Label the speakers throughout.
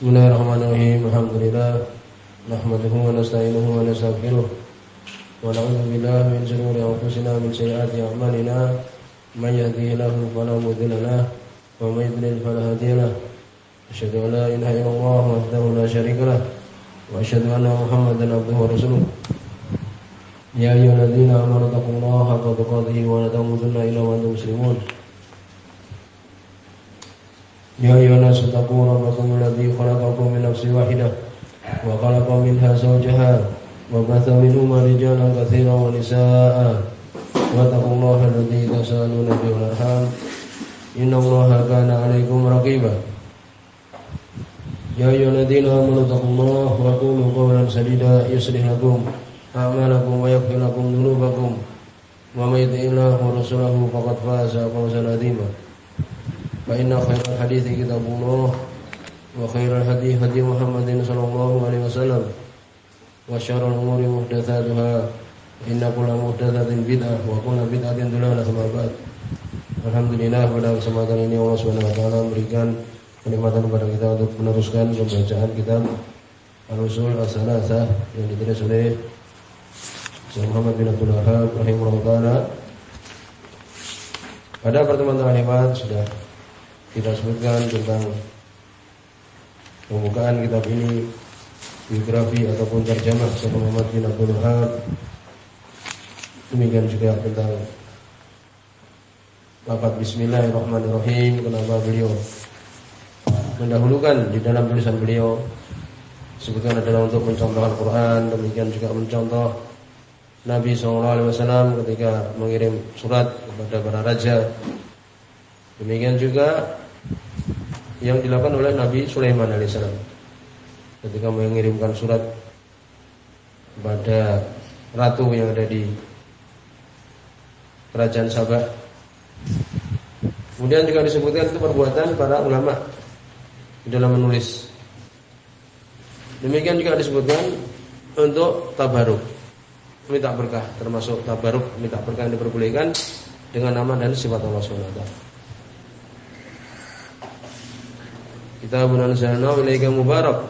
Speaker 1: بسم الله الرحمن الرحيم الحمد لله نحمده ونستعينه ونستغفره ونعوذ بالله من شرور انفسنا ومن سيئات اعمالنا من يهده الله فلا مضل له ومن يضلل فلا هادي له اشهد ان لا اله الا الله وحده لا شريك له واشهد ان محمدا عبده ورسوله يا ايها الذين امنوا اتقوا الله حق تقاته ولا تموتن الا وأنتم مسلمون يا أيها الناس اتقوا ربكم الذي خلقكم من نفس واحدة وخلق منها زوجها وبث منهما رجالا كثيرا ونساء واتقوا الله الذي تسألون به الأرحام إن الله كان عليكم رقيبا يا أيها الذين آمنوا اتقوا الله وقولوا قولا سديدا يصلح لكم أعمالكم ويغفر لكم ذنوبكم ومن يطع الله ورسوله فقد فاز فوزا عظيما فإن خير الحديث كتاب الله وخير الهدي هدي محمد صلى الله عليه وسلم وشر الأمور محدثاتها إن كل محدثة بدعة وكل بدعة ضلالة ثم بعد Alhamdulillah pada kesempatan ini Allah Subhanahu wa taala memberikan kenikmatan kepada kita untuk meneruskan pembacaan kitab Al-Usul As-Salasah yang ditulis oleh Syekh Muhammad bin Abdul Wahab rahimahullah taala. Pada pertemuan terakhir sudah kita sebutkan tentang pembukaan kitab ini biografi ataupun terjemah Syekh Muhammad bin Abdul Wahab demikian juga tentang lafaz Bismillahirrahmanirrahim. Kenapa beliau mendahulukan di dalam tulisan beliau? Sebutkan adalah untuk mencontoh Al-Quran demikian juga mencontoh Nabi SAW ketika mengirim surat kepada para raja demikian juga yang dilakukan oleh Nabi Sulaiman alaihissalam ketika mengirimkan surat kepada ratu yang ada di kerajaan Sabah. Kemudian juga disebutkan itu perbuatan para ulama dalam menulis. Demikian juga disebutkan untuk tabaruk minta berkah termasuk tabaruk minta berkah yang diperbolehkan dengan nama dan sifat Allah Subhanahu Kitabun anzalnahu ilaika mubarak.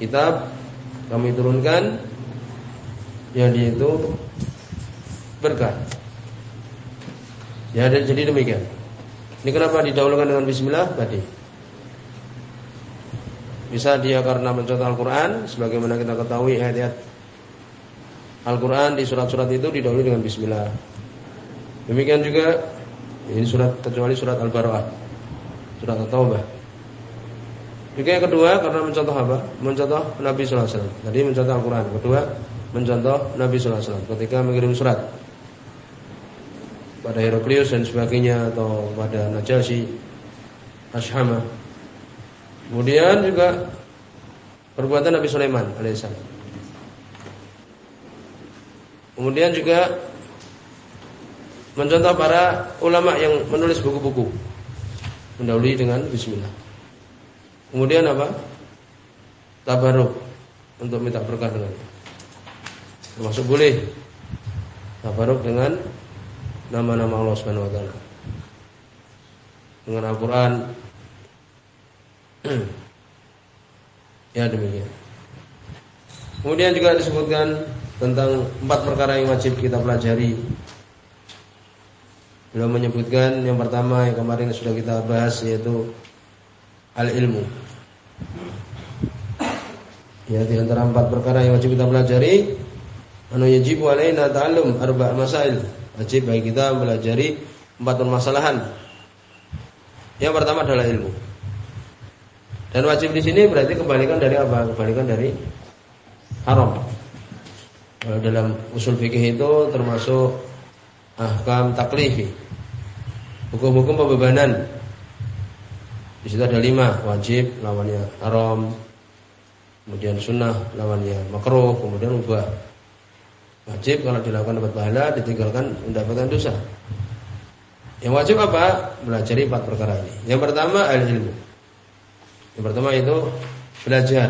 Speaker 1: Kitab kami turunkan yang itu berkah. Ya jadi demikian. Ini kenapa didahulukan dengan bismillah tadi? Bisa dia karena mencontoh Al-Quran Sebagaimana kita ketahui ayat-ayat Al-Quran di surat-surat itu didahului dengan bismillah Demikian juga Ini surat kecuali surat Al-Bara'ah Surat At-Taubah juga yang kedua karena mencontoh apa? Mencontoh Nabi Sallallahu Alaihi Wasallam. Tadi mencontoh Al-Quran. Kedua mencontoh Nabi Sallallahu ketika mengirim surat pada Heraklius dan sebagainya atau pada Najasyi, Ashama. Kemudian juga perbuatan Nabi Sulaiman alaihissalam. Kemudian juga mencontoh para ulama yang menulis buku-buku mendahului dengan Bismillah. Kemudian apa? Tabaruk untuk minta berkah dengan Termasuk boleh tabaruk dengan nama-nama Allah Subhanahu wa taala. Dengan Al-Qur'an. ya demikian. Kemudian juga disebutkan tentang empat perkara yang wajib kita pelajari. Beliau menyebutkan yang pertama yang kemarin sudah kita bahas yaitu al-ilmu. Ya di antara empat perkara yang wajib kita pelajari, anu yajibu alaina ta'allum arba' masail. Wajib bagi kita pelajari empat permasalahan. Yang pertama adalah ilmu. Dan wajib di sini berarti kebalikan dari apa? Kebalikan dari haram. Kalau dalam usul fikih itu termasuk ahkam taklifi. Hukum-hukum pembebanan di situ ada lima wajib lawannya haram, kemudian sunnah lawannya makruh, kemudian ubah. Wajib kalau dilakukan dapat pahala, ditinggalkan mendapatkan dosa. Yang wajib apa? Belajar empat perkara ini. Yang pertama al ilmu. Yang pertama itu belajar.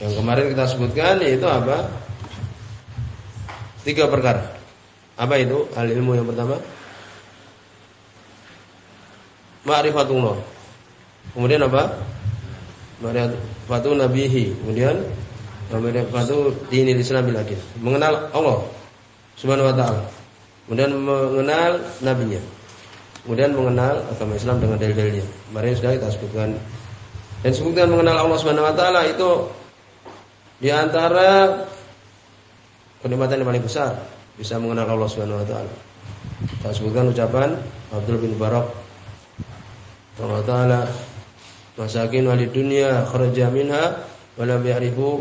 Speaker 1: Yang kemarin kita sebutkan yaitu apa? Tiga perkara. Apa itu al ilmu yang pertama? Ma'rifatullah. Kemudian apa? Ma'rifatu nabihi. Kemudian ma'rifatu dinil Islam bil. Mengenal Allah Subhanahu wa taala. Kemudian mengenal nabinya. Kemudian mengenal agama Islam dengan dalil-dalilnya. Kemarin sudah kita sebutkan. Dan sebutkan mengenal Allah Subhanahu wa taala itu di antara kenikmatan yang paling besar bisa mengenal Allah Subhanahu wa taala. Kita sebutkan ucapan Abdul bin Barak Allah taala masakin walid dunya kharaja minha wa lam ya'rifu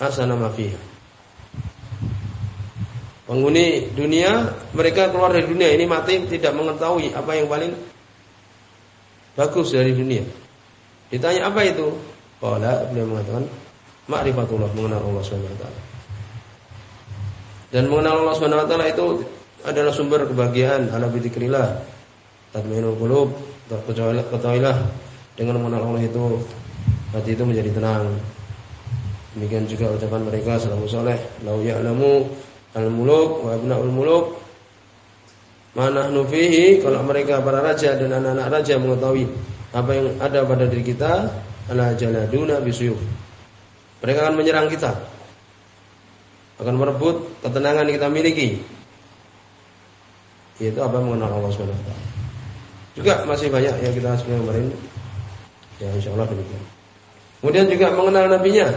Speaker 1: asana ma fiha. Penghuni dunia mereka keluar dari dunia ini mati tidak mengetahui apa yang paling bagus dari dunia. Ditanya apa itu? Qala beliau mengatakan ma'rifatullah mengenal Allah taala. Dan mengenal Allah taala itu adalah sumber kebahagiaan ala bidzikrillah. Tatmainul qulub, ketahuilah dengan mengenal Allah itu. Hati itu menjadi tenang. Demikian juga ucapan mereka salamu soleh, lau ya'lamu al-muluk wa abnaul muluk. Mana nufihi kalau mereka para raja dan anak-anak raja mengetahui apa yang ada pada diri kita ala jaladuna bisuyuf. Mereka akan menyerang kita. Akan merebut ketenangan yang kita miliki. Yaitu apa mengenal Allah wa juga masih banyak yang kita sebutkan kemarin ya insyaallah demikian kemudian juga mengenal nabinya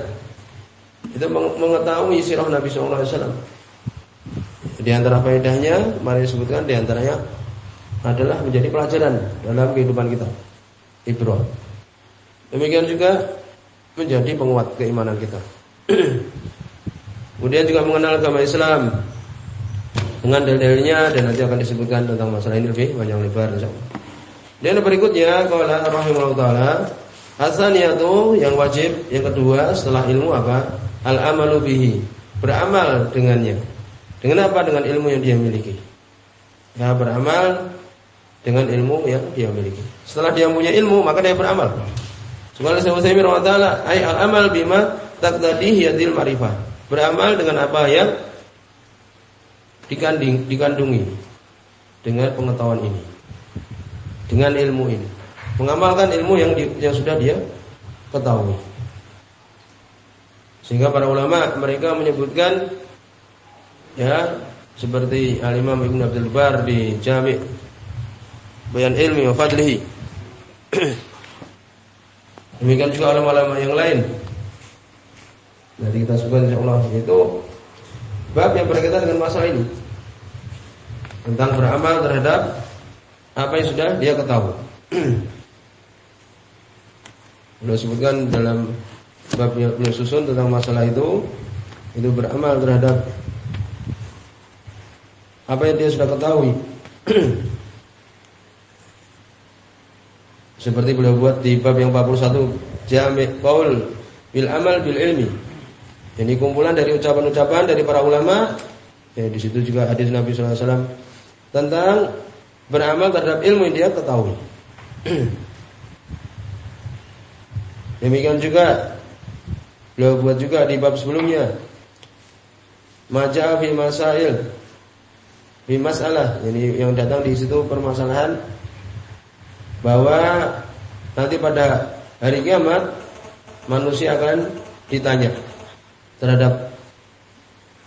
Speaker 1: itu mengetahui sirah Nabi wasallam di antara faedahnya, mari disebutkan di antaranya adalah menjadi pelajaran dalam kehidupan kita. Ibrah. Demikian juga menjadi penguat keimanan kita. Kemudian juga mengenal agama Islam dengan dalilnya dan nanti akan disebutkan tentang masalah ini lebih banyak lebar insyaallah. Dan berikutnya qala rahimahullah taala hasaniyatu yang wajib yang kedua setelah ilmu apa? Al-amalu bihi. Beramal dengannya. Dengan apa? Dengan ilmu yang dia miliki. Ya beramal dengan ilmu yang dia miliki. Setelah dia punya ilmu, maka dia beramal. Subhanallah saya Utsaimin taala, ay al-amal bima taqtadihi yadil ma'rifah. Beramal dengan apa yang dikandung, dikandungi dengan pengetahuan ini. Dengan ilmu ini. Mengamalkan ilmu yang di, yang sudah dia ketahui. Sehingga para ulama mereka menyebutkan ya seperti Al Imam Ibnu Abdul Bar di Jami' Bayan Ilmi wa Fadlihi. Demikian juga ulama-ulama yang lain. Jadi kita sebutkan insyaallah itu bab yang berkaitan dengan masalah ini. Tentang beramal terhadap apa yang sudah dia ketahui. Beliau sebutkan dalam bab yang susun tentang masalah itu itu beramal terhadap apa yang dia sudah ketahui. Seperti beliau buat di bab yang 41 Jami' Qaul bil amal bil ilmi. Ini kumpulan dari ucapan-ucapan dari para ulama. Ya, di situ juga hadis Nabi SAW tentang beramal terhadap ilmu yang dia ketahui. Demikian juga beliau buat juga di bab sebelumnya. Maja fi masail di masalah jadi yang datang di situ permasalahan bahwa nanti pada hari kiamat manusia akan ditanya terhadap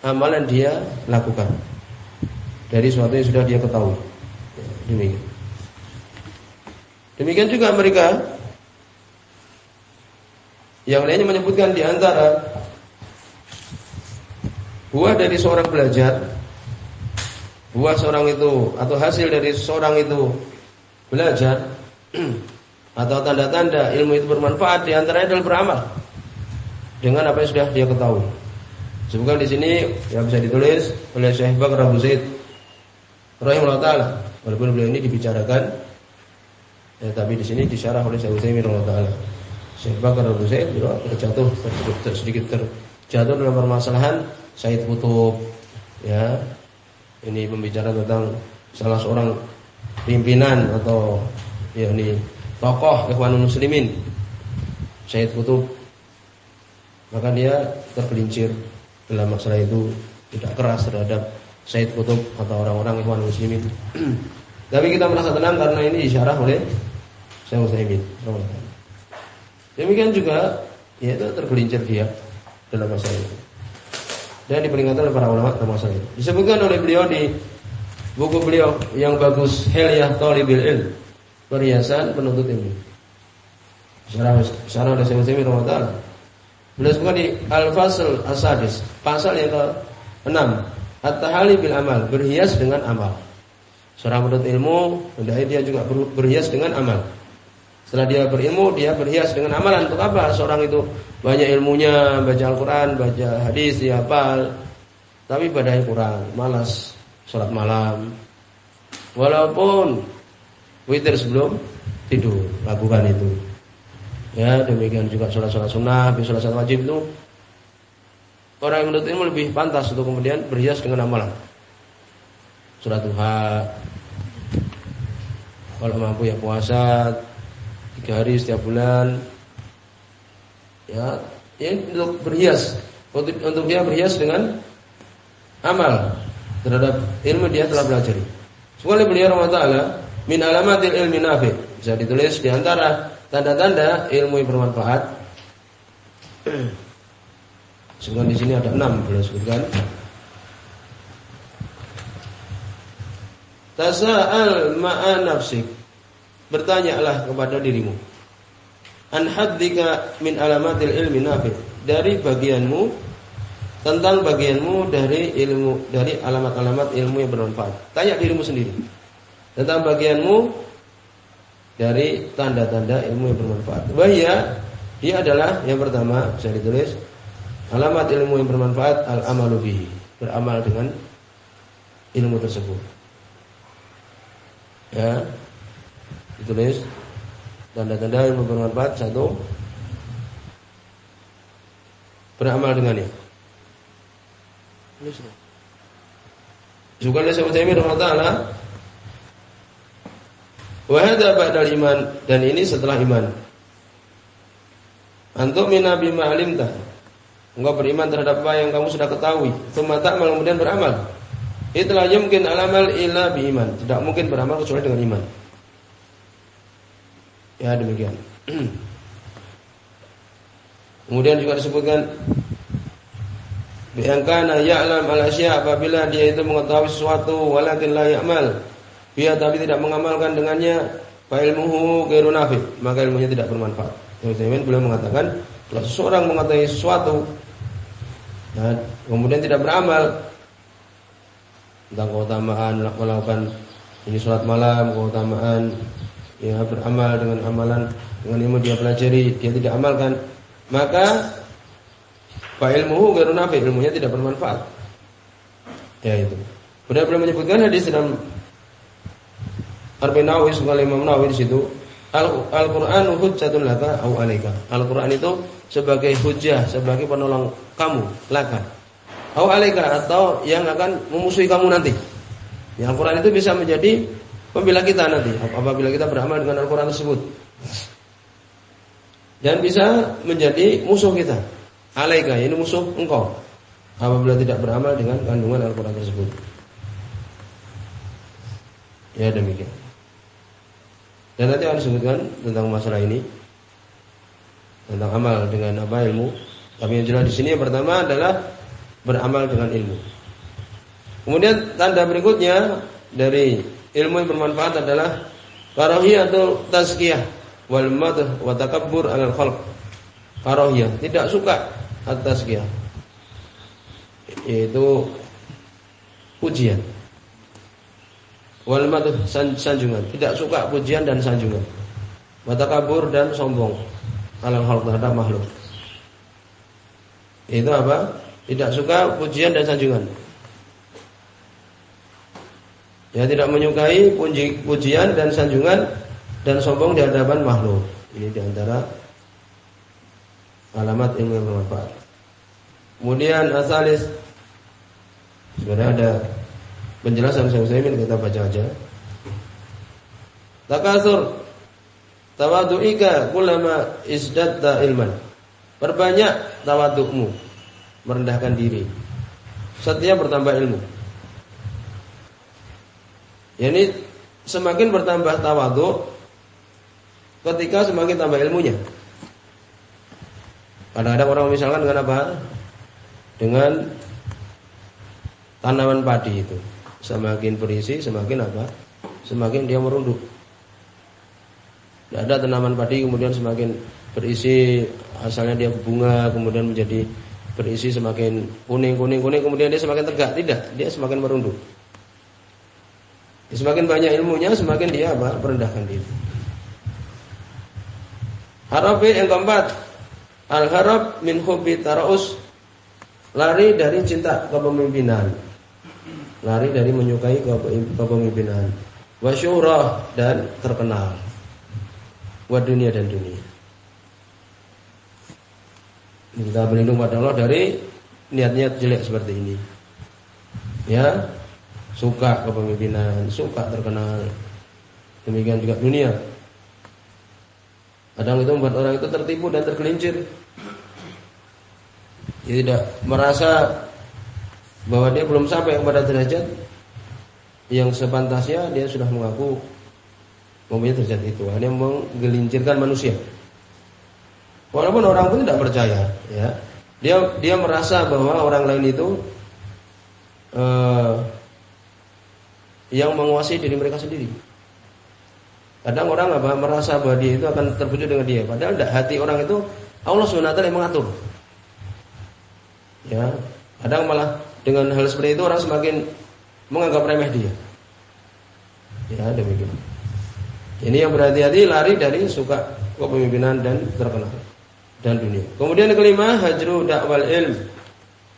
Speaker 1: amalan dia lakukan dari sesuatu yang sudah dia ketahui. Demikian. Demikian juga mereka yang lainnya menyebutkan di antara buah dari seorang belajar buah seorang itu atau hasil dari seorang itu belajar atau tanda-tanda ilmu itu bermanfaat di antaranya adalah beramal dengan apa yang sudah dia ketahui. Sebutkan di sini yang bisa ditulis oleh Syekh Bakar Abu Zaid rahimahullah taala. Walaupun beliau ini dibicarakan ya, tapi di sini disyarah oleh Syekh Utsaimin taala. Syekh Bakar Abu Zaid terjatuh sedikit terjatuh dalam permasalahan Said Kutub ya ini pembicaraan tentang salah seorang pimpinan atau ya ini tokoh Ikhwanul Muslimin Syed Kutub maka dia tergelincir dalam masalah itu tidak keras terhadap Syed Kutub atau orang-orang Ikhwanul Muslimin tapi kita merasa tenang karena ini disyarah oleh Saya Utsaimin. Demikian juga ya itu tergelincir dia dalam masalah itu. Dan diperingatkan oleh para ulama dalam masalah itu. Disebutkan oleh beliau di buku beliau yang bagus Hilyah Talibil Ilm. Perhiasan penuntut ilmu. Syarah syarah oleh Syekh Utsaimin rahimahullah. Beliau sebutkan di Al-Fasl As-Sadis, pasal yang ke-6, At-tahali bil amal, berhias dengan amal. Seorang menuntut ilmu, hendaknya dia juga berhias dengan amal. Setelah dia berilmu, dia berhias dengan amalan. Untuk apa? Seorang itu banyak ilmunya, baca Al-Quran, baca hadis, hafal. Tapi badai kurang, malas sholat malam. Walaupun witir sebelum tidur, lakukan itu. Ya, demikian juga sholat-sholat sunnah, sholat-sholat wajib itu Orang yang menuntut ilmu lebih pantas untuk kemudian berhias dengan amalan. Surat duha. Kalau mampu ya puasa tiga hari setiap bulan. Ya, ini untuk berhias. Untuk, untuk dia berhias dengan amal terhadap ilmu dia telah belajar. Sekali beliau Allah Taala min alamatil ilmi nafi bisa ditulis di antara tanda-tanda ilmu yang bermanfaat Sebutkan di sini ada enam beliau sebutkan. Tasa'al ma'a nafsik. Bertanyalah kepada dirimu. An haddika min alamatil ilmi nafi. Dari bagianmu tentang bagianmu dari ilmu dari alamat-alamat ilmu yang bermanfaat. Tanya dirimu sendiri. Tentang bagianmu dari tanda-tanda ilmu yang bermanfaat. Wahya dia adalah yang pertama saya ditulis Alamat ilmu yang bermanfaat al-amalu bihi, beramal dengan ilmu tersebut. Ya. Ditulis tanda-tanda ilmu bermanfaat satu beramal dengannya. Juga oleh Syekh Utsaimin rahimahullah Wa hadza iman dan ini setelah iman. Antum mina bima alimta Engkau beriman terhadap apa yang kamu sudah ketahui. Tsumma ta'mal kemudian beramal. Itulah mungkin alamal illa bi iman. Tidak mungkin beramal kecuali dengan iman. Ya demikian. Kemudian juga disebutkan Biangkana ya'lam al asya apabila dia itu mengetahui sesuatu walakin la ya'mal. Dia tapi tidak mengamalkan dengannya fa ilmuhu ghairu maka ilmunya tidak bermanfaat. Yang beliau mengatakan kalau seseorang mengetahui sesuatu dan kemudian tidak beramal tentang keutamaan melakukan ini sholat malam, keutamaan ya beramal dengan amalan dengan ilmu dia pelajari, dia tidak amalkan, maka fa ilmuhu ghairu ilmunya tidak bermanfaat. Ya itu. Beliau menyebutkan hadis dalam Arba'in Nawawi sebagai Imam Nawawi di situ Al-Qur'an hujjatun laka au alaika. Al-Qur'an itu sebagai hujah, sebagai penolong kamu, laka. Au alaika atau yang akan memusuhi kamu nanti. Yang Al-Qur'an itu bisa menjadi pembela kita nanti apabila kita beramal dengan Al-Qur'an tersebut. Dan bisa menjadi musuh kita. Alaika, ini musuh engkau. Apabila tidak beramal dengan kandungan Al-Qur'an tersebut. Ya demikian. Dan nanti akan disebutkan tentang masalah ini tentang amal dengan apa ilmu. Tapi yang jelas di sini yang pertama adalah beramal dengan ilmu. Kemudian tanda berikutnya dari ilmu yang bermanfaat adalah atau tazkiyah wal madh wa takabbur 'alal khalq. Karahiyah, tidak suka at-tazkiyah. Yaitu pujian wal madh sanjungan, tidak suka pujian dan sanjungan. Mata kabur dan sombong alal hal terhadap makhluk. Itu apa? Tidak suka pujian dan sanjungan. Ya tidak menyukai puji, pujian dan sanjungan dan sombong di hadapan makhluk. Ini di antara alamat ilmu yang bermanfaat. Kemudian asalis sebenarnya ada penjelasan saya Utsaimin kita baca aja. Takasur tawadu'ika kullama isdatta ilman. Perbanyak tawadukmu, merendahkan diri. Setiap bertambah ilmu. Yani semakin bertambah tawaduk, ketika semakin tambah ilmunya. Kadang-kadang orang misalkan dengan apa? Dengan tanaman padi itu. Semakin berisi, semakin apa? Semakin dia merunduk. Tidak ada tanaman padi kemudian semakin berisi asalnya dia bunga kemudian menjadi berisi semakin kuning kuning kuning kemudian dia semakin tegak. Tidak dia semakin merunduk. Semakin banyak ilmunya semakin dia apa? Merendahkan diri. Harap yang keempat. Al harap min hobi taraus. Lari dari cinta kepemimpinan. Lari dari menyukai kepemimpinan. Wasyurah dan terkenal. Buat dunia dan dunia. Kita berlindung pada Allah dari niat-niat jelek seperti ini. Ya, suka kepemimpinan, suka terkenal. Demikian juga dunia. Kadang itu membuat orang itu tertipu dan tergelincir. Dia tidak merasa bahwa dia belum sampai kepada derajat yang sepantasnya dia sudah mengaku mempunyai derajat itu hanya menggelincirkan manusia walaupun orang pun tidak percaya ya. Dia dia merasa bahwa orang lain itu uh, yang menguasai diri mereka sendiri. Kadang orang apa merasa bahwa dia itu akan terwujud dengan dia. Padahal tidak hati orang itu Allah swt yang mengatur. Ya. Kadang malah dengan hal seperti itu orang semakin menganggap remeh dia. Ya demikian. Ini yang berhati-hati lari dari suka kepemimpinan dan terkenal dan dunia. Kemudian yang kelima hajru dakwal ilm.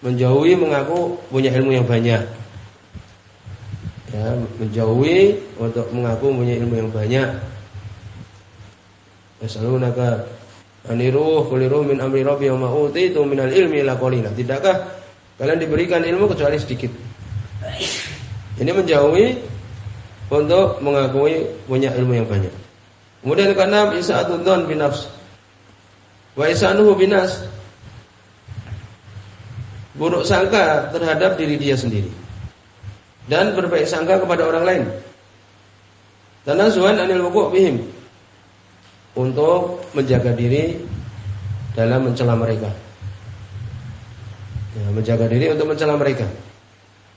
Speaker 1: Menjauhi mengaku punya ilmu yang banyak. Ya, menjauhi untuk mengaku punya ilmu yang banyak. Yasalunaka aniruh kuliruh min amri rabbi wa utitu minal ilmi la qalila. Tidakkah kalian diberikan ilmu kecuali sedikit? Ini menjauhi untuk mengakui punya ilmu yang banyak. Kemudian karena isa'atul dzan bin nafs wa isanuhu binas buruk sangka terhadap diri dia sendiri dan berbaik sangka kepada orang lain. Tanasuhan anil wuku' bihim untuk menjaga diri dalam mencela mereka. Ya, menjaga diri untuk mencela mereka.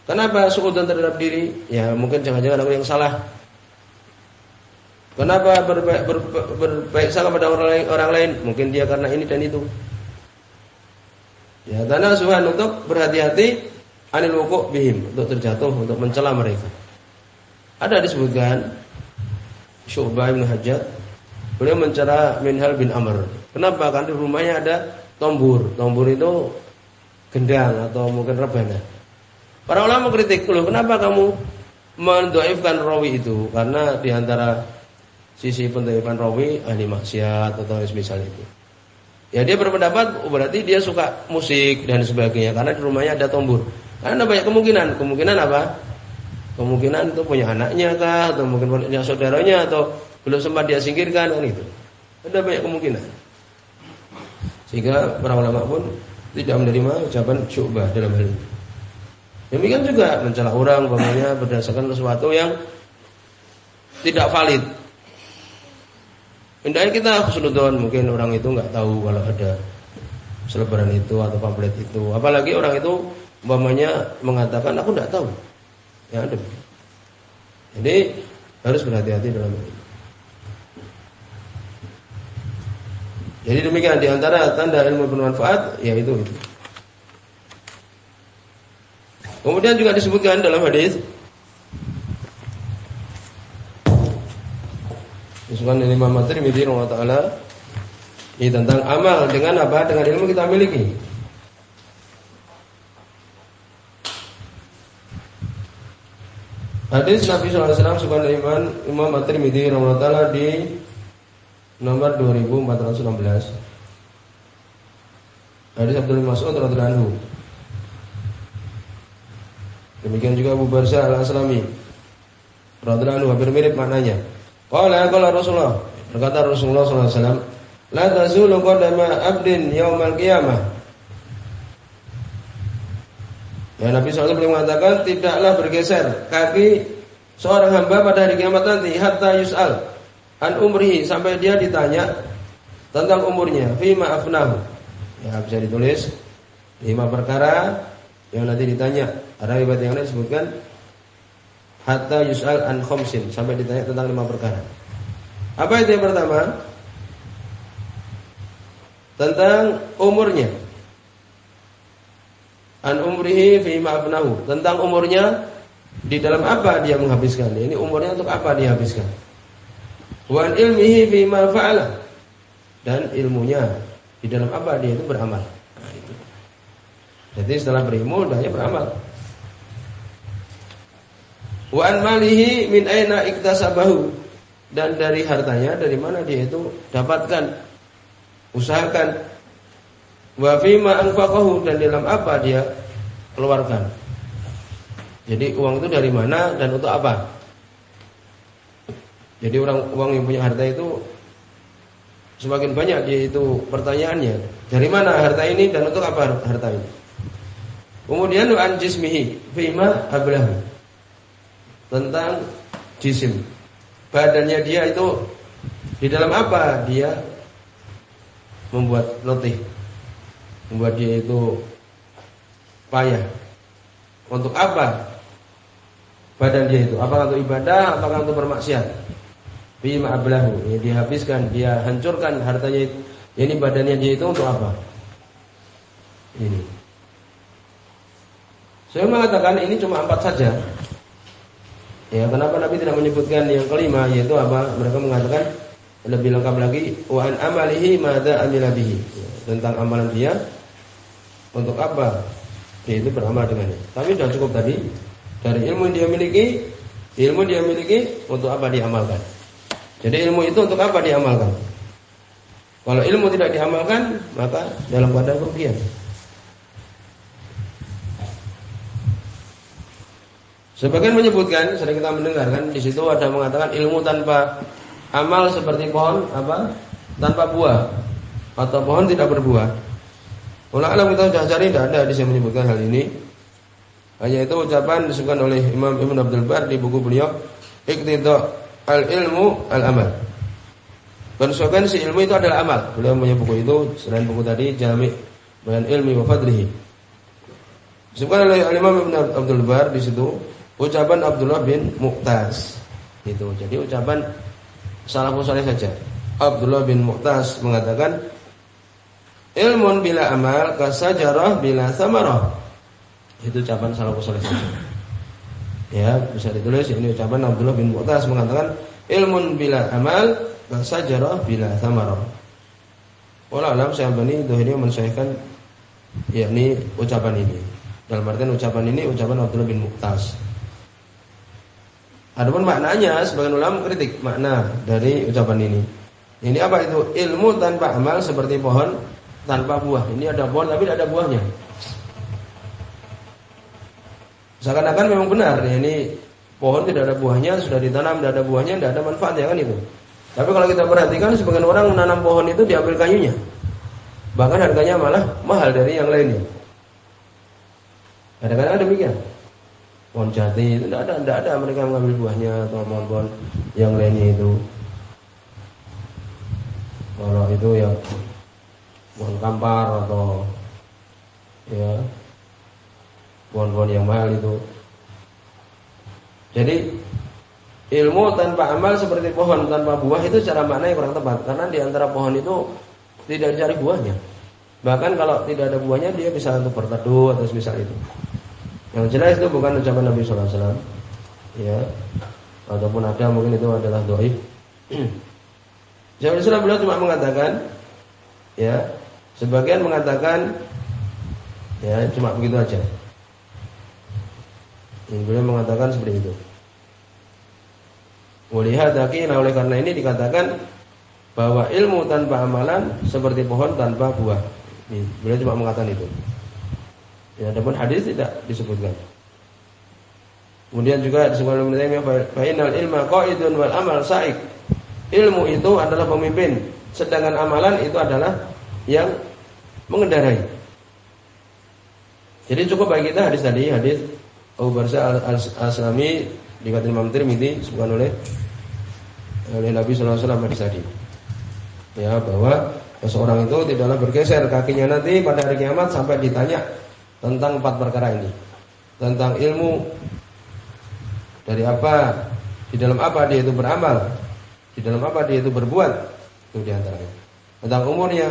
Speaker 1: Kenapa suudzon terhadap diri? Ya mungkin jangan-jangan aku yang salah. Kenapa berbaik, ber, berbaik salah pada orang lain, orang lain? Mungkin dia karena ini dan itu. Ya, karena suhan untuk berhati-hati anil wukuk bihim untuk terjatuh untuk mencela mereka. Ada disebutkan Syu'bah bin Hajjat beliau mencela Minhal bin Amr. Kenapa? Karena di rumahnya ada tombur. Tombur itu gendang atau mungkin rebana. Para ulama kritik, loh kenapa kamu mendoifkan rawi itu? Karena di antara sisi pendoifan rawi ahli maksiat atau misal itu. Ya dia berpendapat oh, berarti dia suka musik dan sebagainya karena di rumahnya ada tombur. Karena banyak kemungkinan, kemungkinan apa? Kemungkinan itu punya anaknya kah atau mungkin punya saudaranya atau belum sempat dia singkirkan kan itu. Ada banyak kemungkinan. Sehingga para ulama pun tidak menerima ucapan syubah dalam hal ini. Demikian juga mencela orang umpamanya berdasarkan sesuatu yang tidak valid. Hendaknya kita khusnudon mungkin orang itu nggak tahu kalau ada selebaran itu atau pamflet itu. Apalagi orang itu umpamanya mengatakan aku nggak tahu. Ya ada. Jadi harus berhati-hati dalam ini. Jadi demikian di antara tanda ilmu bermanfaat yaitu itu. Kemudian juga disebutkan dalam hadis disebutkan dari Imam At-Tirmidzi taala ini tentang amal dengan apa? Dengan ilmu kita miliki. Hadis Nabi SAW sukan Imam Imam At-Tirmidzi taala di nomor 2416. Hadis Abdul Mas'ud radhiyallahu anhu. Demikian juga Abu Barza al-Aslami. Radhiyallahu anhu hampir mirip maknanya. Qala qala Rasulullah, berkata Rasulullah sallallahu alaihi wasallam, "La tazulu qadama 'abdin yaumal qiyamah." Ya Nabi SAW mengatakan tidaklah bergeser kaki seorang hamba pada hari kiamat nanti hatta yus'al an umrihi sampai dia ditanya tentang umurnya fima afnahu. Ya bisa ditulis lima perkara yang nanti ditanya. Ada riwayat yang lain disebutkan hatta yus'al an khamsin sampai ditanya tentang lima perkara. Apa itu yang pertama? Tentang umurnya. An umrihi fi ma'abnahu. Tentang umurnya di dalam apa dia menghabiskan. Ini umurnya untuk apa dia habiskan. Wa an ilmihi fi ma. Dan ilmunya di dalam apa dia itu beramal. Nah. Jadi setelah berilmu dia beramal. Wa an malihi min aina iktasabahu. Dan dari hartanya dari mana dia itu dapatkan usahakan. Wa fima anfaqahu dan dalam apa dia keluarkan. Jadi uang itu dari mana dan untuk apa? Jadi orang uang yang punya harta itu semakin banyak dia itu pertanyaannya. Dari mana harta ini dan untuk apa harta ini? Kemudian an jismihi fima ablahu tentang jisim. Badannya dia itu di dalam apa dia membuat letih membuat dia itu payah. Untuk apa badan dia itu? Apakah untuk ibadah apakah untuk bermaksiat? Bima ablahu ya, dihabiskan dia hancurkan hartanya itu. Ini badannya dia itu untuk apa? Ini. Saya mengatakan ini cuma empat saja Ya, kenapa Nabi tidak menyebutkan yang kelima yaitu apa? Mereka mengatakan lebih lengkap lagi wa an amalihi madza amila bihi. Ya, tentang amalan dia untuk apa? Itu beramal dengannya. Tapi sudah cukup tadi dari ilmu yang dia miliki, ilmu dia miliki untuk apa diamalkan. Jadi ilmu itu untuk apa diamalkan? Kalau ilmu tidak diamalkan, maka dalam keadaan kerugian. Sebagian menyebutkan, sering kita mendengar kan di situ ada mengatakan ilmu tanpa amal seperti pohon apa? Tanpa buah atau pohon tidak berbuah. Ulah alam kita sudah cari tidak ada di sini menyebutkan hal ini. Hanya itu ucapan disebutkan oleh Imam Ibn Abdul Bar di buku beliau Iqtida al ilmu al amal. Konsekuensi ilmu itu adalah amal. Beliau punya buku itu selain buku tadi Jami' Bayan Ilmi wa. Disebutkan oleh Imam Ibn Abdul Bar di situ ucapan Abdullah bin Muqtas. Itu. Jadi ucapan salafus saleh saja. Abdullah bin Muqtas mengatakan ilmun bila amal kasajarah bila samarah. Itu ucapan salafus saleh saja. Ya, bisa ditulis ini ucapan Abdullah bin Muqtas mengatakan ilmun bila amal kasajarah bila samarah. Wala alam ini mensahihkan yakni ucapan ini. Dalam artian ucapan ini ucapan Abdullah bin Muqtas. Adapun maknanya sebagian ulama kritik makna dari ucapan ini. Ini apa itu? Ilmu tanpa amal seperti pohon tanpa buah. Ini ada pohon tapi tidak ada buahnya. Seakan-akan memang benar ini pohon tidak ada buahnya, sudah ditanam tidak ada buahnya, tidak ada manfaatnya kan itu. Tapi kalau kita perhatikan sebagian orang menanam pohon itu diambil kayunya. Bahkan harganya malah mahal dari yang lainnya. Kadang-kadang demikian pohon jati itu tidak ada, tidak ada mereka mengambil buahnya atau pohon-pohon yang lainnya itu. Kalau itu ya pohon kampar atau ya pohon-pohon yang mahal itu. Jadi ilmu tanpa amal seperti pohon tanpa buah itu cara makna yang kurang tepat karena di antara pohon itu tidak dicari buahnya. Bahkan kalau tidak ada buahnya dia bisa untuk berteduh atau misal itu. Yang jelas itu bukan ucapan Nabi Wasallam. Ya, ataupun ada mungkin itu adalah doif. Jadi Islam beliau cuma mengatakan, ya, sebagian mengatakan, ya, cuma begitu aja. Yang beliau mengatakan seperti itu. Melihat nah oleh karena ini dikatakan bahwa ilmu tanpa amalan seperti pohon tanpa buah. Beliau cuma mengatakan itu. Ya, adapun hadis tidak disebutkan. Kemudian juga disebutkan oleh Taimiyah fa ilma qaidun wal amal saik. Ilmu itu adalah pemimpin, sedangkan amalan itu adalah yang mengendarai. Jadi cukup bagi kita hadis tadi, hadis Abu Barza al-Aslami dikatakan Imam Tirmidzi disebutkan oleh oleh Nabi Sallallahu Alaihi Wasallam tadi. Ya bahwa seseorang itu tidaklah bergeser kakinya nanti pada hari kiamat sampai ditanya tentang empat perkara ini, tentang ilmu. Dari apa, di dalam apa dia itu beramal, di dalam apa dia itu berbuat, itu di antaranya. Tentang umurnya,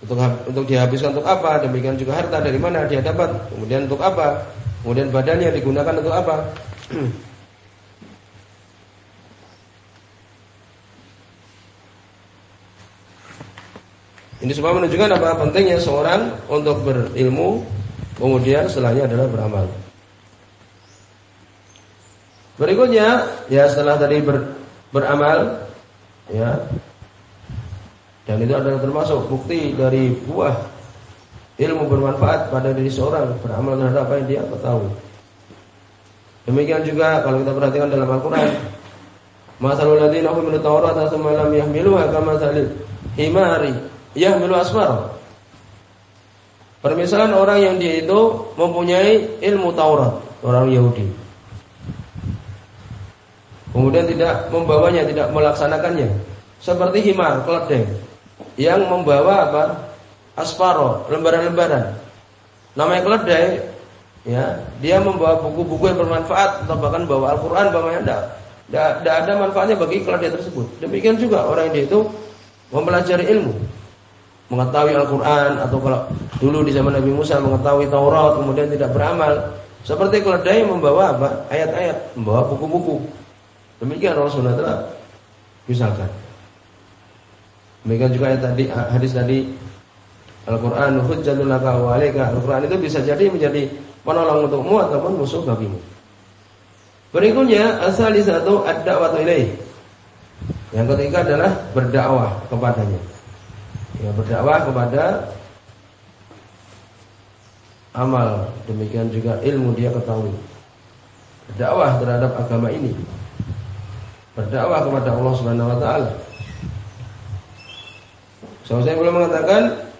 Speaker 1: untuk untuk dihabiskan untuk apa, demikian juga harta dari mana dia dapat, kemudian untuk apa, kemudian badannya digunakan untuk apa. Ini semua menunjukkan apa pentingnya seorang untuk berilmu, kemudian setelahnya adalah beramal. Berikutnya, ya setelah tadi ber, beramal, ya, dan itu adalah termasuk bukti dari buah ilmu bermanfaat pada diri seorang beramal terhadap apa yang dia ketahui. Demikian juga kalau kita perhatikan dalam Al-Quran, masalul ladzina hum min at-taurat tsumma lam yahmiluha kama himari Ya milu asmar. Permisalan orang yang dia itu mempunyai ilmu Taurat, orang Yahudi. Kemudian tidak membawanya, tidak melaksanakannya. Seperti himar, keledai yang membawa apa? Asparo, lembaran-lembaran. Namanya keledai, ya, dia membawa buku-buku yang bermanfaat atau bahkan bawa Al-Qur'an tidak, tidak ada manfaatnya bagi keledai tersebut. Demikian juga orang yang dia itu mempelajari ilmu mengetahui Al-Quran atau kalau dulu di zaman Nabi Musa mengetahui Taurat kemudian tidak beramal. Seperti keledai membawa apa? Ayat-ayat membawa buku-buku. Demikian Rasulullah telah misalkan. Demikian juga ayat tadi hadis tadi. Al-Quran hujjatul wa Al-Quran itu bisa jadi menjadi penolong untukmu ataupun musuh bagimu. Berikutnya asal satu ad-da'watu ilaih. Yang ketiga adalah berdakwah kepadanya ya berdakwah kepada amal. Demikian juga ilmu dia ketahui. Berdakwah terhadap agama ini. Berdakwah kepada Allah Subhanahu wa taala. So, saya belum mengatakan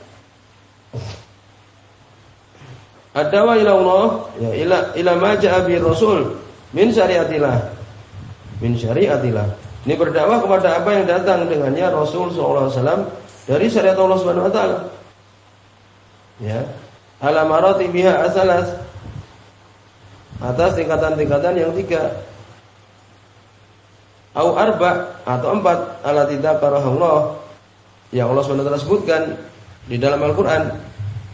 Speaker 1: Adawa ila Allah ya ila ila ma ja'a Rasul min syariatillah min syariatillah ini berdakwah kepada apa yang datang dengannya Rasul sallallahu alaihi wasallam dari syariat Allah Subhanahu wa taala. Ya. Ala marati biha asalas. Atas tingkatan-tingkatan yang tiga. Au arba atau empat ala tidak Allah yang Allah taala sebutkan di dalam Al-Qur'an.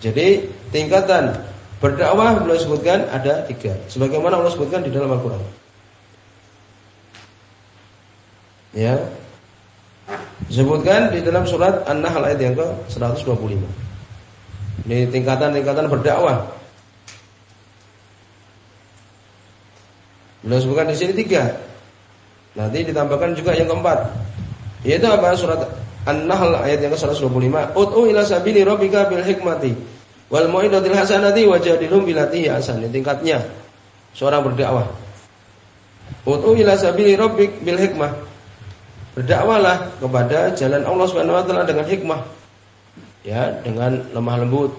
Speaker 1: Jadi tingkatan berdakwah beliau sebutkan ada tiga. Sebagaimana Allah sebutkan di dalam Al-Qur'an. Ya, Disebutkan di dalam surat An-Nahl ayat yang ke-125. Ini tingkatan-tingkatan berdakwah. Beliau sebutkan di sini tiga. Nanti ditambahkan juga yang keempat. Yaitu apa? Surat An-Nahl ayat yang ke-125. Ut'u ila sabili rabbika bil hikmati wal mau'izatil hasanati wajadilhum bilati hasan. Tingkatnya seorang berdakwah. Ut'u ila sabili rabbik bil hikmah Berdakwalah kepada jalan Allah Subhanahu wa taala dengan hikmah. Ya, dengan lemah lembut.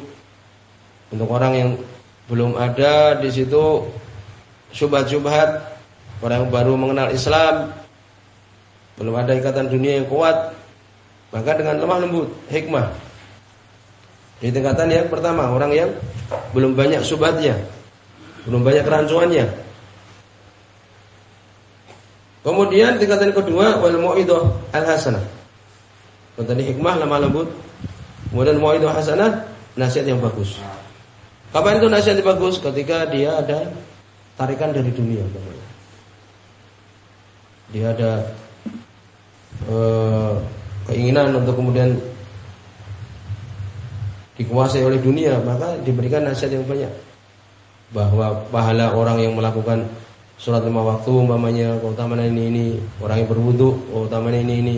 Speaker 1: Untuk orang yang belum ada di situ syubhat-syubhat, orang yang baru mengenal Islam, belum ada ikatan dunia yang kuat, maka dengan lemah lembut, hikmah. Di tingkatan yang pertama, orang yang belum banyak subhatnya, belum banyak kerancuannya, Kemudian tingkatan kedua wal mau'idah al hasanah. Tadi hikmah lemah lembut. Kemudian mau'idah hasanah nasihat yang bagus. Kapan itu nasihat yang bagus? Ketika dia ada tarikan dari dunia. Dia ada uh, keinginan untuk kemudian dikuasai oleh dunia, maka diberikan nasihat yang banyak bahwa pahala orang yang melakukan sholat lima waktu umpamanya keutamaan ini ini. Orang yang berwudu keutamaan ini ini.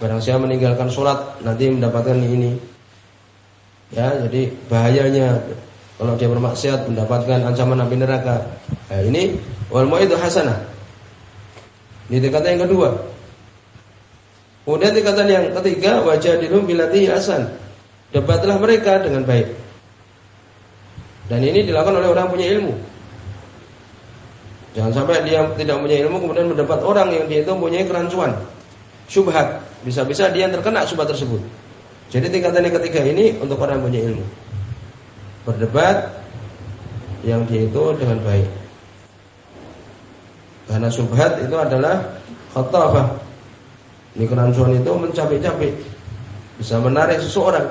Speaker 1: Barang siapa meninggalkan sholat nanti mendapatkan ini ini. Ya jadi bahayanya kalau dia bermaksiat mendapatkan ancaman api neraka. Nah, ini wal itu hasanah. Ini tingkatan yang kedua. Kemudian tingkatan yang ketiga wajah dilum bilati hasan. Debatlah mereka dengan baik. Dan ini dilakukan oleh orang punya ilmu Jangan sampai dia tidak punya ilmu kemudian mendapat orang yang dia itu mempunyai kerancuan, syubhat. Bisa-bisa dia terkena syubhat tersebut. Jadi tingkatan yang ketiga ini untuk orang yang punya ilmu. Berdebat yang dia itu dengan baik. Karena syubhat itu adalah khatafah. Ini kerancuan itu mencapik-capik. Bisa menarik seseorang.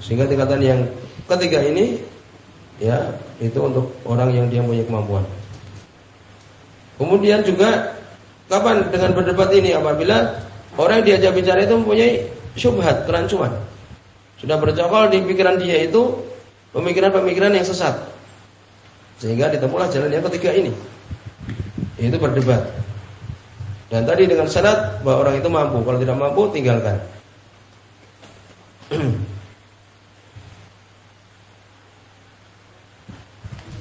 Speaker 1: Sehingga tingkatan yang ketiga ini ya itu untuk orang yang dia punya kemampuan. Kemudian juga kapan dengan berdebat ini apabila orang yang diajak bicara itu mempunyai syubhat, kerancuan. Sudah bercokol di pikiran dia itu pemikiran-pemikiran yang sesat. Sehingga ditemulah jalan yang ketiga ini. Itu berdebat. Dan tadi dengan syarat bahwa orang itu mampu, kalau tidak mampu tinggalkan.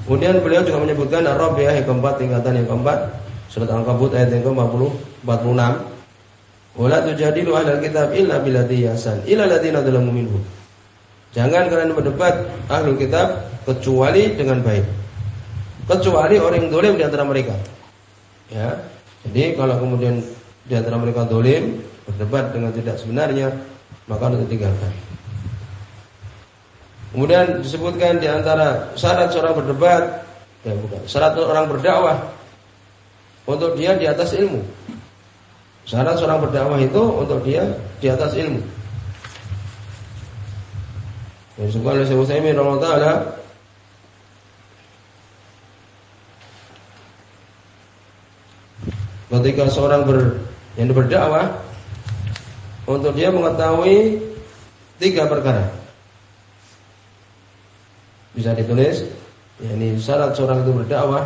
Speaker 1: Kemudian beliau juga menyebutkan Ar-Rabi'ah yang keempat, tingkatan yang keempat, surat Al-Ankabut ayat yang ke-40, 46. Wala tujadilu ahlal kitab illa billati yasan, illa ladina dzalamu minhum. Jangan kalian berdebat ahli kitab kecuali dengan baik. Kecuali orang yang dolim di antara mereka. Ya. Jadi kalau kemudian di antara mereka dolim berdebat dengan tidak sebenarnya, maka harus ditinggalkan. Kemudian disebutkan di antara syarat seorang berdebat, ya bukan, syarat orang berdakwah untuk dia di atas ilmu. Syarat seorang berdakwah itu untuk dia di atas ilmu. Yang disebutkan oleh Syekh Utsaimin taala ketika seorang ber, yang berdakwah untuk dia mengetahui tiga perkara. Bisa ditulis ya, ini syarat seorang itu berdakwah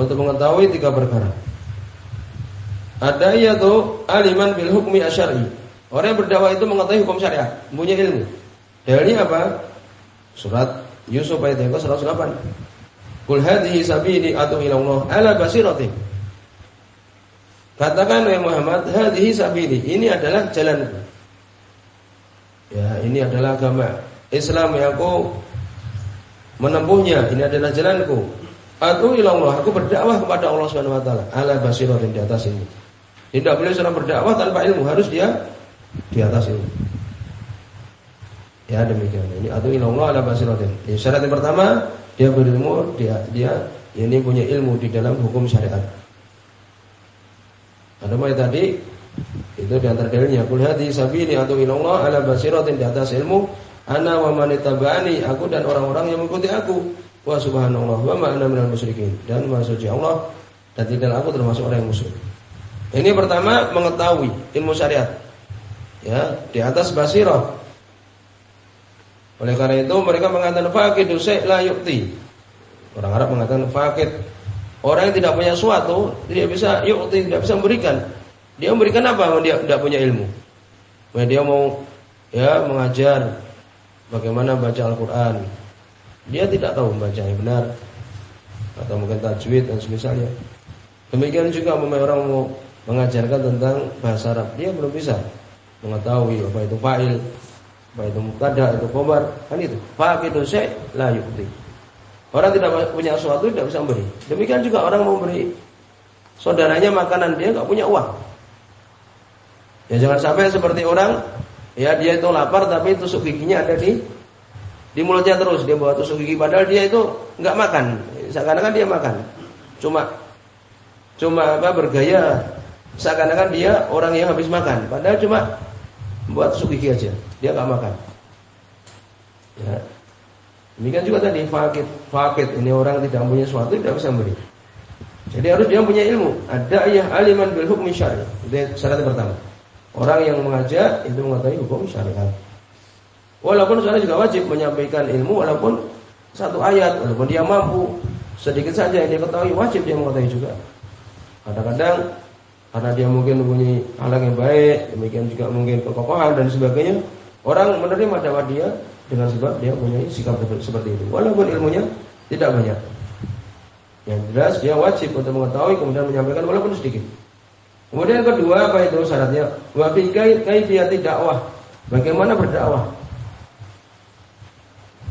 Speaker 1: untuk mengetahui tiga perkara. Ada yaitu aliman bil hukmi asyari. Orang yang berdakwah itu mengetahui hukum syariat, punya ilmu. Dalilnya apa? Surat Yusuf ayat yang ke-108. Kul hadhihi sabili atu ila Allah ala basiratin. Katakan wahai Muhammad, hadhihi sabili. Ini adalah jalanku. Ya, ini adalah agama Islam yang aku menempuhnya ini adalah jalanku. Atau ilallah aku berdakwah kepada Allah Subhanahu wa taala. Ala basiratin di atas ilmu tidak boleh seorang berdakwah tanpa ilmu harus dia di atas ilmu ya demikian. Ini atau ilallah ala basiratin. Ini syarat yang pertama dia berilmu dia dia ini punya ilmu di dalam hukum syariat. Ada yang tadi itu di antara dalilnya kul hadi sabili atau ilallah ala basiratin di atas ilmu Ana wa manitabani aku dan orang-orang yang mengikuti aku. Wa subhanallah wa ma ana minal musyrikin. Dan maha suci Allah dan tidak aku termasuk orang yang musyrik. Ini pertama mengetahui ilmu syariat. Ya, di atas basirah. Oleh karena itu mereka mengatakan faqid usai la yukti. Orang Arab mengatakan faqid. Orang yang tidak punya suatu, tidak bisa yukti, tidak bisa memberikan. Dia memberikan apa? Dia tidak punya ilmu. Dia mau ya mengajar bagaimana baca Al-Quran. Dia tidak tahu membaca yang benar atau mungkin tajwid dan semisalnya. Demikian juga orang mau mengajarkan tentang bahasa Arab, dia belum bisa mengetahui apa itu fa'il, apa itu mubtada, itu khobar, kan itu. Fa itu syai' la yu'ti. Orang tidak punya sesuatu tidak bisa memberi. Demikian juga orang mau memberi saudaranya makanan dia nggak punya uang. Ya jangan sampai seperti orang Ya dia itu lapar tapi tusuk giginya ada di di mulutnya terus dia bawa tusuk gigi padahal dia itu nggak makan. Seakan-akan dia makan. Cuma cuma apa bergaya seakan-akan dia orang yang habis makan padahal cuma buat tusuk gigi aja. Dia nggak makan. Ya. Demikian juga tadi fakir, fakir ini orang tidak punya sesuatu tidak bisa memberi. Jadi harus dia punya ilmu. Ada ayah aliman bil hukmi syar'i. Itu syarat pertama. Orang yang mengajak itu mengetahui hukum syariat. Walaupun seorang juga wajib menyampaikan ilmu walaupun satu ayat, walaupun dia mampu sedikit saja yang dia ketahui wajib dia mengetahui juga. Kadang-kadang karena dia mungkin mempunyai halang yang baik, demikian juga mungkin kekokohan dan sebagainya, orang menerima dakwah dia dengan sebab dia punya sikap seperti itu. Walaupun ilmunya tidak banyak. Yang jelas dia wajib untuk mengetahui kemudian menyampaikan walaupun sedikit. Kemudian yang kedua apa itu syaratnya? Wa fi kaifiyati dakwah. Bagaimana berdakwah?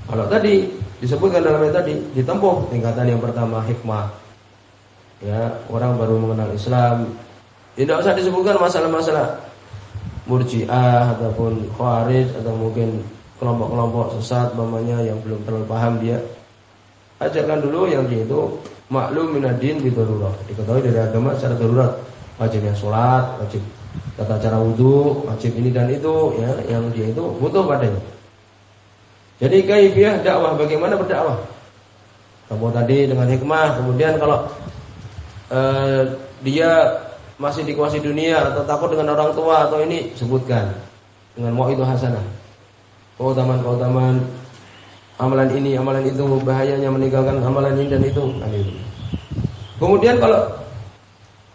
Speaker 1: Kalau tadi disebutkan dalam ayat tadi ditempuh tingkatan yang pertama hikmah. Ya, orang baru mengenal Islam. Tidak usah disebutkan masalah-masalah murjiah ataupun khawarij atau mungkin kelompok-kelompok sesat mamanya yang belum terlalu paham dia. Ajarkan dulu yang dia itu maklum minadin bidarurat. Diketahui dari agama secara darurat. Wajibnya sholat, wajib tata cara wudhu, wajib ini dan itu ya yang dia itu butuh padanya. Jadi kaifiah dakwah bagaimana berdakwah? Kamu tadi dengan hikmah, kemudian kalau uh, dia masih dikuasai dunia atau takut dengan orang tua atau ini sebutkan dengan mau itu hasanah. Keutamaan-keutamaan amalan ini, amalan itu, bahayanya meninggalkan amalan ini dan itu. Kemudian kalau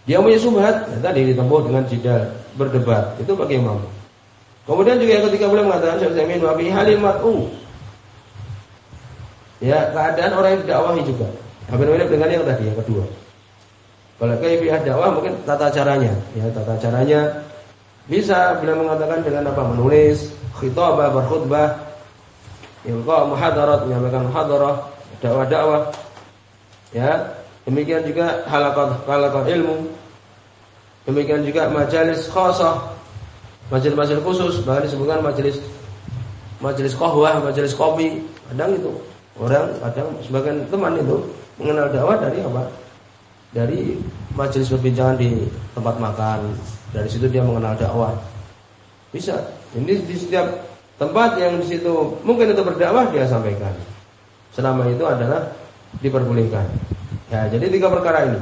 Speaker 1: dia punya subhat, ya tadi ditempuh dengan jidal, berdebat. Itu bagi imam. Kemudian juga yang ketika beliau mengatakan Syekh Zamin wa bi. Ya, keadaan orang yang didakwahi juga. Hampir mirip dengan yang tadi, yang kedua. Kalau kaifiah dakwah mungkin tata caranya, ya tata caranya bisa beliau mengatakan dengan apa? Menulis, khitabah, berkhutbah, ilqa muhadarat, menyampaikan muhadarah, dakwah-dakwah. Ya, demikian juga halaqah halaqah ilmu, Demikian juga majelis khasah, majelis-majelis khusus, bahkan disebutkan majelis majelis kohwah, majelis kopi. Kadang itu orang kadang sebagian teman itu mengenal dakwah dari apa? Dari majelis perbincangan di tempat makan. Dari situ dia mengenal dakwah. Bisa. Ini di setiap tempat yang di situ mungkin itu berdakwah dia sampaikan. Selama itu adalah diperbolehkan. Ya, jadi tiga perkara ini.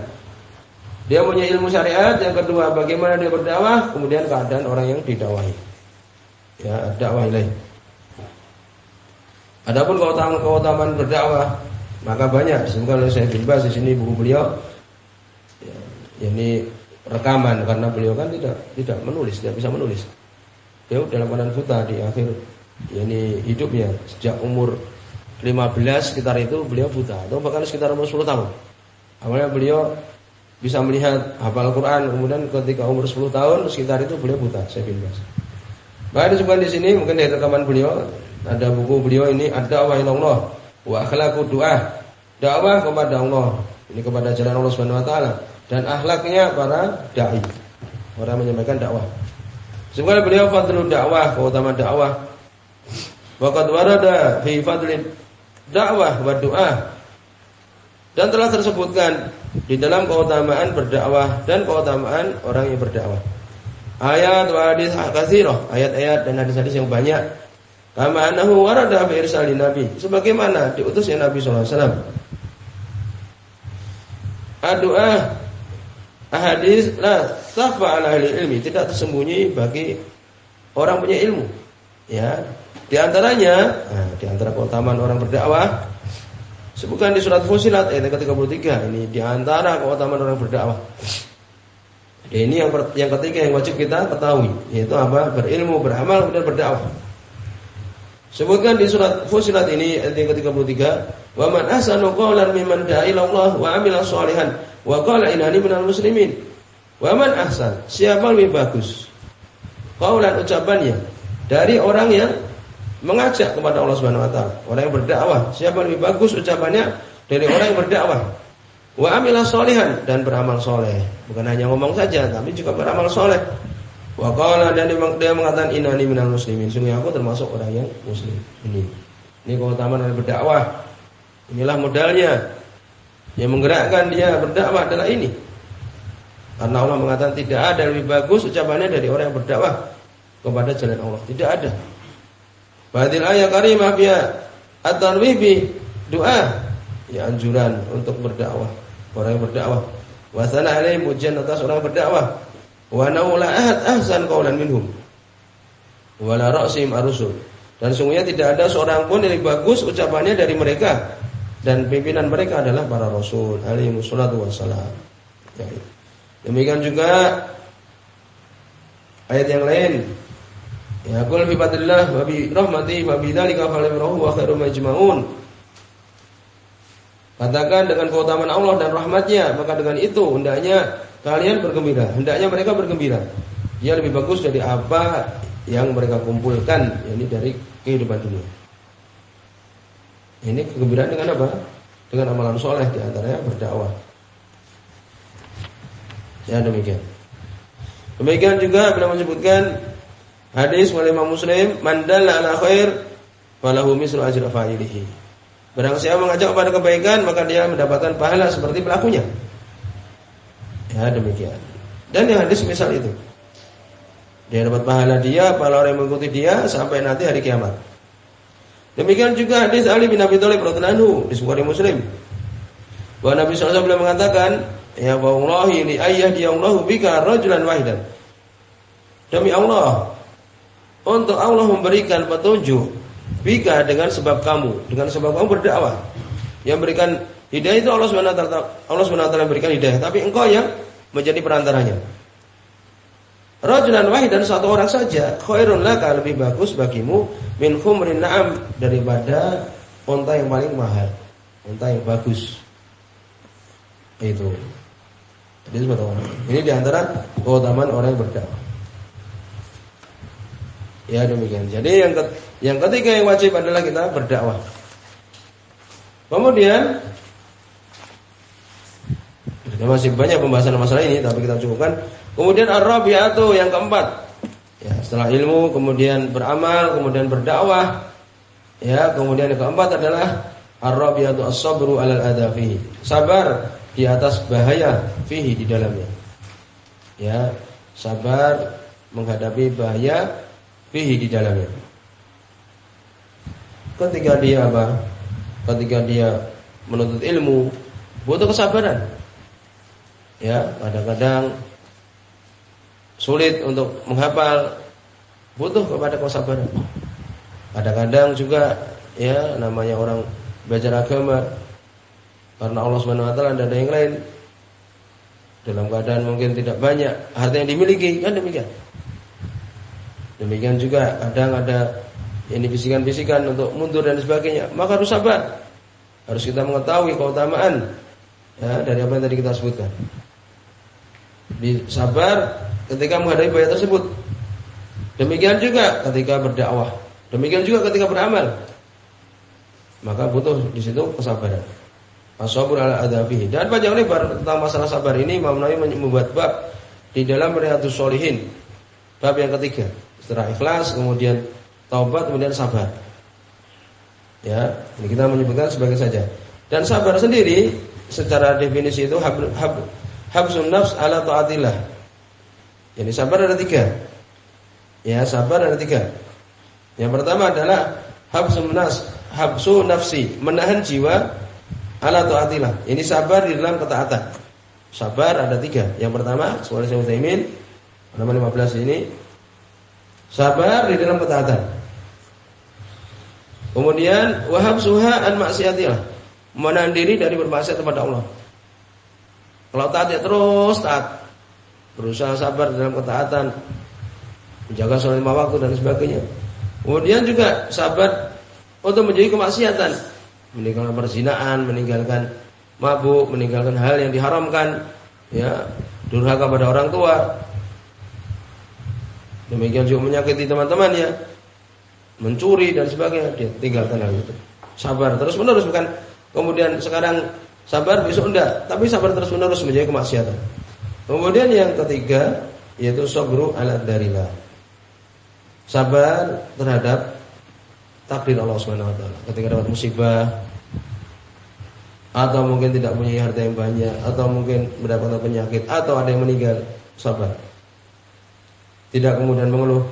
Speaker 1: Dia punya ilmu syariat, yang kedua bagaimana dia berdakwah, kemudian keadaan orang yang didakwahi. Ya, dakwah ilaih. Adapun keutamaan-keutamaan berdakwah, maka banyak. Semoga oleh saya Bas di sini buku beliau. Ya, ini rekaman karena beliau kan tidak tidak menulis, tidak bisa menulis. Dia dalam keadaan buta di akhir ya ini hidupnya sejak umur 15 sekitar itu beliau buta atau bahkan sekitar umur 10 tahun. Awalnya beliau bisa melihat hafal Quran kemudian ketika umur 10 tahun sekitar itu beliau buta saya bin Bas. Bahkan disebutkan di sini mungkin dari rekaman beliau ada buku beliau ini ada wa Allah wa akhlaqu doa dakwah kepada Allah ini kepada jalan Allah Subhanahu wa taala dan akhlaknya para dai orang menyampaikan dakwah. Sebenarnya beliau fadlu dakwah keutamaan dakwah. Waqad warada fi fadli dakwah wa doa dan telah tersebutkan di dalam keutamaan berdakwah dan keutamaan orang yang berdakwah. Ayat wa hadis katsirah, ayat-ayat dan hadis-hadis yang banyak. Kama annahu warada fi irsalin nabi, sebagaimana diutusnya Nabi sallallahu alaihi wasallam. Doa hadis la safa ala ahli ilmi, tidak tersembunyi bagi orang punya ilmu. Ya, di antaranya, nah, di antara keutamaan orang berdakwah Sebutkan di surat Fusilat ayat ke-33 ini di antara keutamaan orang berdakwah. Ini yang yang ketiga yang wajib kita ketahui yaitu apa? Berilmu, beramal dan berdakwah. Sebutkan di surat Fusilat ini ayat yang ke-33, "Wa man ahsanu qawlan mimman da'a ila Allah wa 'amila shalihan wa qala innani minal muslimin." Wa man ahsan? Siapa lebih bagus? Qawlan ucapannya dari orang yang mengajak kepada Allah Subhanahu wa taala. Orang yang berdakwah, siapa lebih bagus ucapannya dari orang yang berdakwah? Wa amila solihan dan beramal soleh. Bukan hanya ngomong saja, tapi juga beramal soleh. Wa qala dan dia mengatakan innani minal muslimin. Sungguh aku termasuk orang yang muslim. Ini. Ini keutamaan dari berdakwah. Inilah modalnya. Yang menggerakkan dia berdakwah adalah ini. Karena Allah mengatakan tidak ada yang lebih bagus ucapannya dari orang yang berdakwah kepada jalan Allah. Tidak ada. Fadil ayat karimah biya at-tarwih doa ya anjuran untuk berdakwah. Orang yang berdakwah. Wa sana alaihi pujian atas orang berdakwah. Wa naula ahad ahsan qaulan minhum. Wa la ra'sim arusul dan sungguhnya tidak ada seorang pun yang bagus ucapannya dari mereka. Dan pimpinan mereka adalah para rasul. Alaihi wassalatu wassalam. Ya, demikian juga ayat yang lain Ya qul fi fadlillah wa bi rahmati wa bi dzalika falyafrahu wa khairum majma'un. Katakan dengan keutamaan Allah dan rahmatnya, maka dengan itu hendaknya kalian bergembira. Hendaknya mereka bergembira. Dia lebih bagus dari apa yang mereka kumpulkan, yakni dari kehidupan dunia. Ini kegembiraan dengan apa? Dengan amalan soleh di antaranya berdakwah. Ya demikian. Demikian juga beliau menyebutkan hadis oleh Imam Muslim, "Man dalla ala khair falahu mislu ajri fa'ilihi." Barang siapa mengajak kepada kebaikan, maka dia mendapatkan pahala seperti pelakunya. Ya demikian. Dan yang hadis misal itu. Dia dapat pahala dia, pahala orang yang mengikuti dia sampai nanti hari kiamat. Demikian juga hadis Ali bin Abi Thalib radhiyallahu di Bukhari Muslim. Bahwa Nabi SAW mengatakan, Ya wallahi li ayyahdi Allahu bika rajulan wahidan. Demi Allah, untuk Allah memberikan petunjuk bika dengan sebab kamu, dengan sebab kamu berdakwah. Yang berikan hidayah itu Allah SWT Allah SWT berikan hidayah, tapi engkau yang menjadi perantaranya. Rajulan wahidan satu orang saja khairun laka lebih bagus bagimu min khumrin na'am daripada unta yang paling mahal, unta yang bagus. Itu. Jadi. Ini di antara keutamaan orang yang berdakwah. Ya demikian. Jadi yang yang ketiga yang wajib adalah kita berdakwah. Kemudian kita masih banyak pembahasan masalah ini tapi kita cukupkan. Kemudian ar-rabi'atu yang keempat. Ya, setelah ilmu kemudian beramal, kemudian berdakwah. Ya, kemudian yang keempat adalah ar-rabi'atu as-sabru 'alal adafi. Sabar di atas bahaya fihi di dalamnya. Ya, sabar menghadapi bahaya fihi di dalamnya. Ketika dia apa? Ketika dia menuntut ilmu, butuh kesabaran. Ya, kadang-kadang sulit untuk menghafal, butuh kepada kesabaran. Kadang-kadang juga ya namanya orang belajar agama karena Allah Subhanahu wa taala tidak ada yang lain. Dalam keadaan mungkin tidak banyak harta yang dimiliki, kan demikian. Demikian juga kadang ada ini bisikan-bisikan untuk mundur dan sebagainya, maka harus sabar. Harus kita mengetahui keutamaan ya, dari apa yang tadi kita sebutkan. Di sabar ketika menghadapi bahaya tersebut. Demikian juga ketika berdakwah. Demikian juga ketika beramal. Maka butuh di situ kesabaran. Asabur ala adabihi. Dan panjang lebar tentang masalah sabar ini Imam Nawawi membuat bab di dalam Riyadhus Shalihin. Bab yang ketiga. Setelah ikhlas, kemudian taubat, kemudian sabar. Ya, ini kita menyebutkan sebagai saja. Dan sabar sendiri secara definisi itu hab, hab, habsun nafs ala taatillah. Jadi sabar ada tiga. Ya, sabar ada tiga. Yang pertama adalah habsun nafs, habsu nafsi, menahan jiwa ala taatillah. Ini sabar di dalam ketaatan. Sabar ada tiga. Yang pertama, sekolah saya Utsaimin halaman 15 ini sabar di dalam ketaatan. Kemudian wahab suha an maksiatillah. Menahan diri dari bermaksiat kepada Allah. Kalau taat ya terus taat. Berusaha sabar dalam ketaatan. Menjaga sholat lima waktu dan sebagainya. Kemudian juga sabar untuk menjadi kemaksiatan meninggalkan perzinaan, meninggalkan mabuk, meninggalkan hal yang diharamkan, ya, durhaka pada orang tua. Demikian juga menyakiti teman-temannya, mencuri dan sebagainya, dia tinggalkan hal itu. Sabar terus menerus bukan kemudian sekarang sabar besok enggak, tapi sabar terus menerus menjadi kemaksiatan. Kemudian yang ketiga yaitu sabru ala darillah. Sabar terhadap takdir Allah Subhanahu wa. Ketika dapat musibah atau mungkin tidak punya harta yang banyak atau mungkin mendapatkan penyakit atau ada yang meninggal, sabar. Tidak kemudian mengeluh.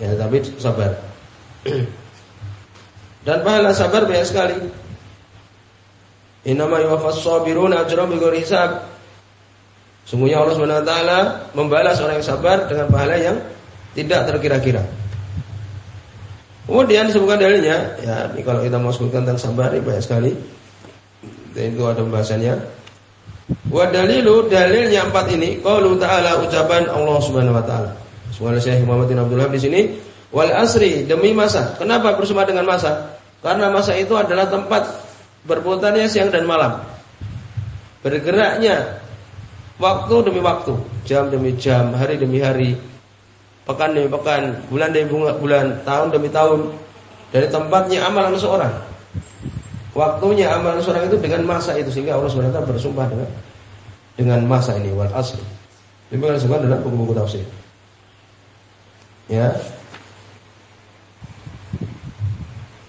Speaker 1: Ya, tapi sabar. Dan pahala sabar banyak sekali. Inama yuwaffas sabiruna ajrahum bighairi hisab. Sungguhnya Allah Subhanahu wa taala membalas orang yang sabar dengan pahala yang tidak terkira-kira. Kemudian disebutkan dalilnya, ya ini kalau kita mau sebutkan tentang sabar ini banyak sekali. Dan itu ada pembahasannya. Wa dalilu dalilnya empat ini qaulu ta'ala ucapan Allah Subhanahu wa taala. Subhanahu Syekh Muhammad bin Abdullah di sini wal asri demi masa. Kenapa bersama dengan masa? Karena masa itu adalah tempat berputarnya siang dan malam. Bergeraknya waktu demi waktu, jam demi jam, hari demi hari, pekan demi pekan, bulan demi bulan, tahun demi tahun dari tempatnya amalan seorang. Waktunya amalan seorang itu dengan masa itu sehingga Allah SWT bersumpah dengan dengan masa ini wal asr. Demikian disebutkan dalam buku-buku tafsir. Ya.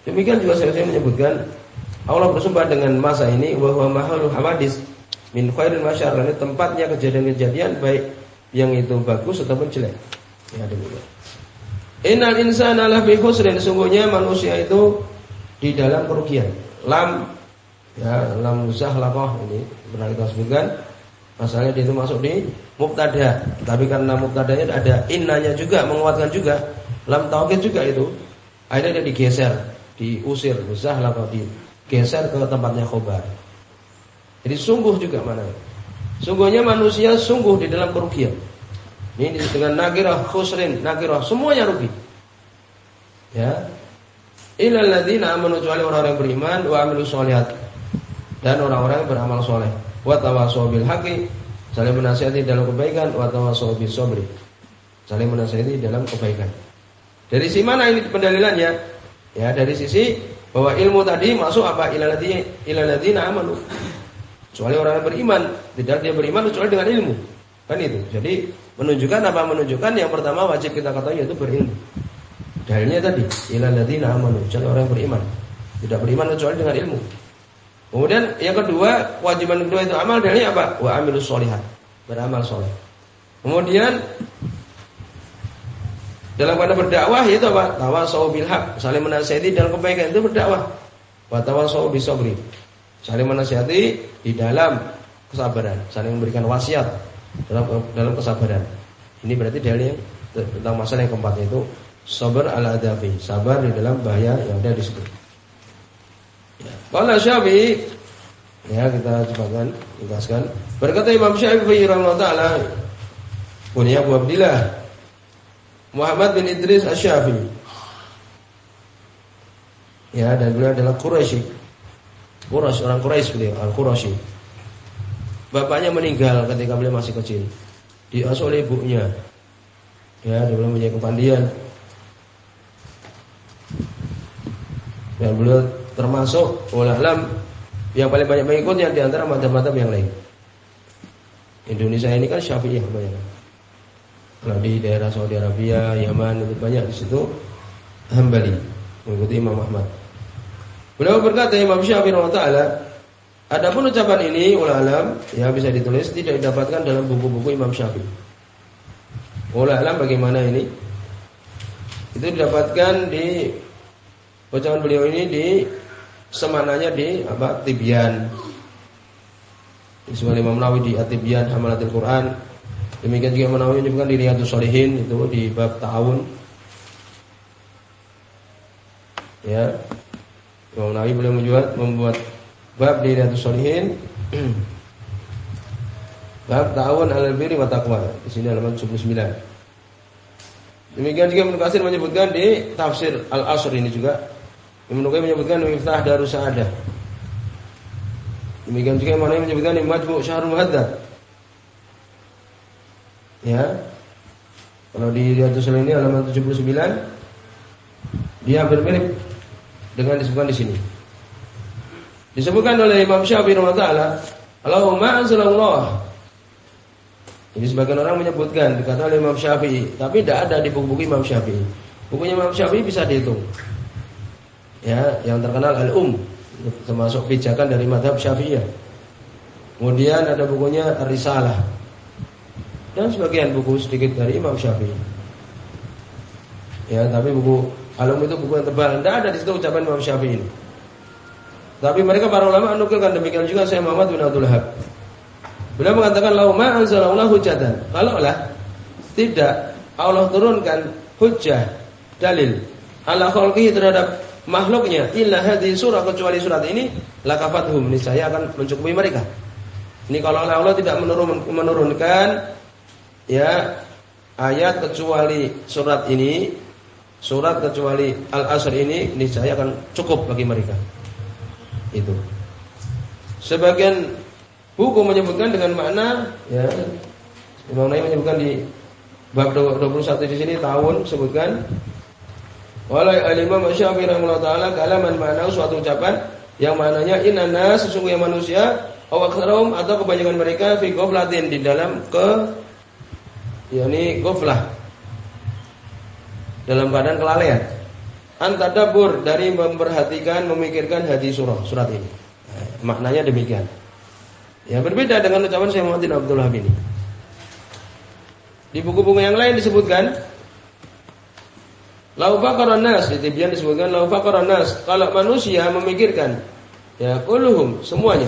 Speaker 1: Demikian juga saya menyebutkan Allah bersumpah dengan masa ini bahwa mahalul hawadis min khairin masyar ini tempatnya kejadian-kejadian baik yang itu bagus ataupun jelek. Ya demikian. Innal insana lafi khusrin sesungguhnya manusia itu di dalam kerugian. Lam ya lam zahlaqah ini pernah kita sebutkan masalahnya itu masuk di mubtada. Tapi karena mubtadanya ada innanya juga menguatkan juga lam taukid juga itu. Akhirnya dia digeser, diusir, zahlaqah di geser ke tempatnya khobar. Jadi sungguh juga mana? Sungguhnya manusia sungguh di dalam kerugian. Ini dengan nakirah khusrin, nakirah semuanya rugi. Ya. Ilal ladzina amanu orang-orang yang beriman wa amilu sholihat dan orang-orang yang beramal soleh. Wa tawassaw bil haqqi, saling menasihati dalam kebaikan wa tawassaw bis sabri. Saling menasihati dalam kebaikan. Dari si mana ini pendalilannya? Ya, dari sisi bahwa ilmu tadi masuk apa ilaladina amanu. Kecuali orang yang beriman, tidak dia beriman kecuali dengan ilmu. Kan itu. Jadi menunjukkan apa menunjukkan yang pertama wajib kita katakan yaitu berilmu. Dalilnya tadi ilaladina amanu, kecuali orang yang beriman. Tidak beriman kecuali dengan ilmu. Kemudian yang kedua, kewajiban kedua itu amal dalilnya apa? Wa amilus solihat. Beramal soleh. Kemudian dalam kata berdakwah itu apa? Tawasau bil saling menasihati dalam kebaikan itu berdakwah. Wa tawasau. Saling menasihati di dalam kesabaran, saling memberikan wasiat dalam dalam kesabaran. Ini berarti dalil yang tentang masalah yang keempat itu sabar ala adabi, sabar di dalam bahaya yang ada di situ. Kalau Syafi'i ya kita cobakan jelaskan. Berkata Imam Syafi'i rahimahullah taala punya Abu Abdillah Muhammad bin Idris Asy-Syafi'i. Ya, dan beliau adalah Quraisy. Quraisy orang Quraisy beliau, Al-Quraisy. Bapaknya meninggal ketika beliau masih kecil. Diasuh oleh ibunya. Ya, dia belum punya kepandian. Dan beliau termasuk ulama yang paling banyak mengikutnya di antara mata-mata yang lain. Indonesia ini kan Syafi'iyah banyak. Kalau di daerah Saudi Arabia, Yaman itu banyak di situ Hambali mengikuti Imam Ahmad. Beliau berkata Imam Syafi'i taala, adapun ucapan ini ulama ya bisa ditulis tidak didapatkan dalam buku-buku Imam Syafi'i. Ulama bagaimana ini? Itu didapatkan di ucapan beliau ini di semananya di apa? Tibyan. Disebut Imam Nawawi di At-Tibyan Hamalatul Quran Demikian juga Nawawi menyebutkan di Riyadhus Shalihin itu di bab ta'awun. Ya. Imam Nawawi boleh membuat membuat bab di Riyadhus Shalihin bab ta'awun 'alal birri wa taqwa. Di sini halaman 79. Demikian juga Ibnu Katsir menyebutkan di tafsir Al-Asr ini juga Ibnu Qayyim menyebutkan Miftah Darus Sa'adah. Demikian juga Imam Nawawi menyebutkan Majmu' Syahrul Muhaddad Ya. Kalau di Riyadhus ini halaman 79 dia hampir mirip dengan disebutkan di sini. Disebutkan oleh Imam Syafi'i rahimahullah Allahumma anzalallah. Ini sebagian orang menyebutkan dikata oleh Imam Syafi'i, tapi tidak ada di buku-buku Imam Syafi'i. Bukunya Imam Syafi'i bisa dihitung. Ya, yang terkenal Al-Um termasuk pijakan dari madhab Syafi'iyah. Kemudian ada bukunya Ar-Risalah dan sebagian buku sedikit dari Imam Syafi'i. Ya, tapi buku Alum itu buku yang tebal. Tidak ada di situ ucapan Imam Syafi'i ini. Tapi mereka para ulama menukilkan demikian juga saya Muhammad bin Abdul Wahab. Beliau mengatakan lau ma anzalallahu hujatan. Kalau lah tidak Allah turunkan hujah dalil ala khalqihi terhadap makhluknya illa hadhihi surah kecuali surat ini lakafathum saya akan mencukupi mereka. Ini kalau Allah tidak menurun, menurunkan ya ayat kecuali surat ini surat kecuali Al-Asr ini niscaya akan cukup bagi mereka. Itu. Sebagian buku menyebutkan dengan makna ya Imam Nawawi menyebutkan di bab 21 di sini tahun sebutkan Wala al-Imam Syafi'i rahimahullah taala kalaman makna suatu ucapan yang maknanya inna sesungguhnya manusia Awaksarum atau kebanyakan mereka fi ghaflatin di dalam ke yakni ghaflah. Dalam keadaan kelalaian. Antadabur dari memperhatikan, memikirkan hadis surah surat ini. Nah, maknanya demikian. Ya berbeda dengan ucapan Syekh Muhammad Abdullah ini. Di buku-buku yang lain disebutkan Lau faqaran nas disebutkan lau faqaran nas kalau manusia memikirkan ya kulluhum semuanya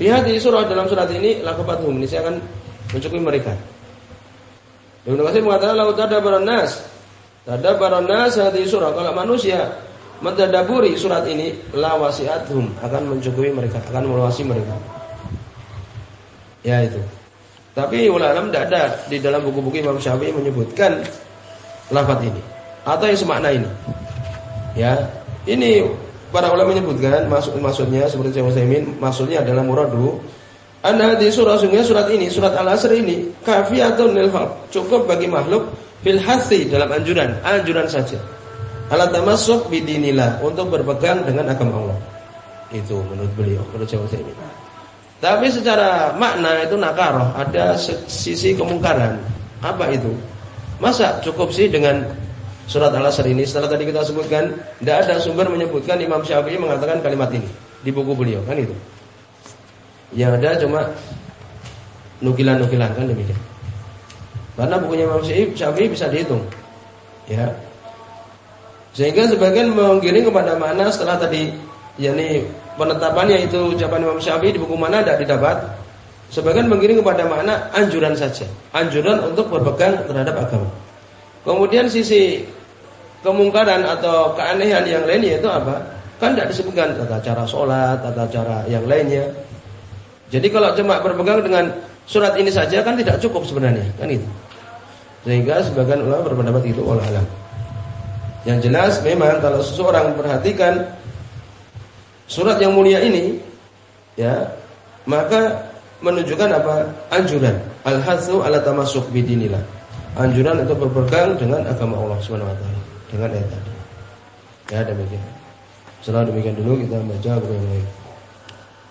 Speaker 1: Lihat di surah dalam surat ini lakupathum ini saya akan mencukupi mereka. Ibnu Katsir mengatakan lau tadabaran nas tadabaran nas di surah kalau manusia mentadaburi surat ini la wasiathum akan mencukupi mereka akan meluasi mereka. Ya itu. Tapi ulama tidak ada di dalam buku-buku Imam Syafi'i menyebutkan lafaz ini atau yang semakna ini. Ya, ini para ulama menyebutkan maksud maksudnya seperti saya Utsaimin maksudnya adalah muradu. Anda di surah sungguhnya surat ini surat Al-Asr ini kafiyatun lil cukup bagi makhluk fil hasi dalam anjuran. Anjuran saja. Alat tamassuk bidinillah untuk berpegang dengan agama Allah. Itu menurut beliau menurut saya Utsaimin. Tapi secara makna itu nakaroh ada sisi kemungkaran. Apa itu? Masa cukup sih dengan surat Al-Asr ini setelah tadi kita sebutkan tidak ada sumber menyebutkan Imam Syafi'i mengatakan kalimat ini di buku beliau kan itu. Yang ada cuma nukilan-nukilan kan demikian. Karena bukunya Imam Syafi'i bisa dihitung. Ya. Sehingga sebagian menggiring kepada mana setelah tadi yakni penetapannya itu ucapan Imam Syafi'i di buku mana tidak didapat. Sebagian menggiring kepada makna anjuran saja, anjuran untuk berpegang terhadap agama. Kemudian sisi kemungkaran atau keanehan yang lainnya itu apa? Kan tidak disebutkan tata cara sholat, tata cara yang lainnya. Jadi kalau cuma berpegang dengan surat ini saja kan tidak cukup sebenarnya, kan itu. Sehingga sebagian ulama berpendapat itu oleh alam. Yang jelas memang kalau seseorang memperhatikan surat yang mulia ini, ya maka menunjukkan apa? Anjuran al-hasu ala tamasuk bidinillah anjuran untuk berpegang dengan agama Allah Subhanahu wa taala dengan ayat tadi. Ya demikian. Setelah demikian dulu kita baca buku yang lain.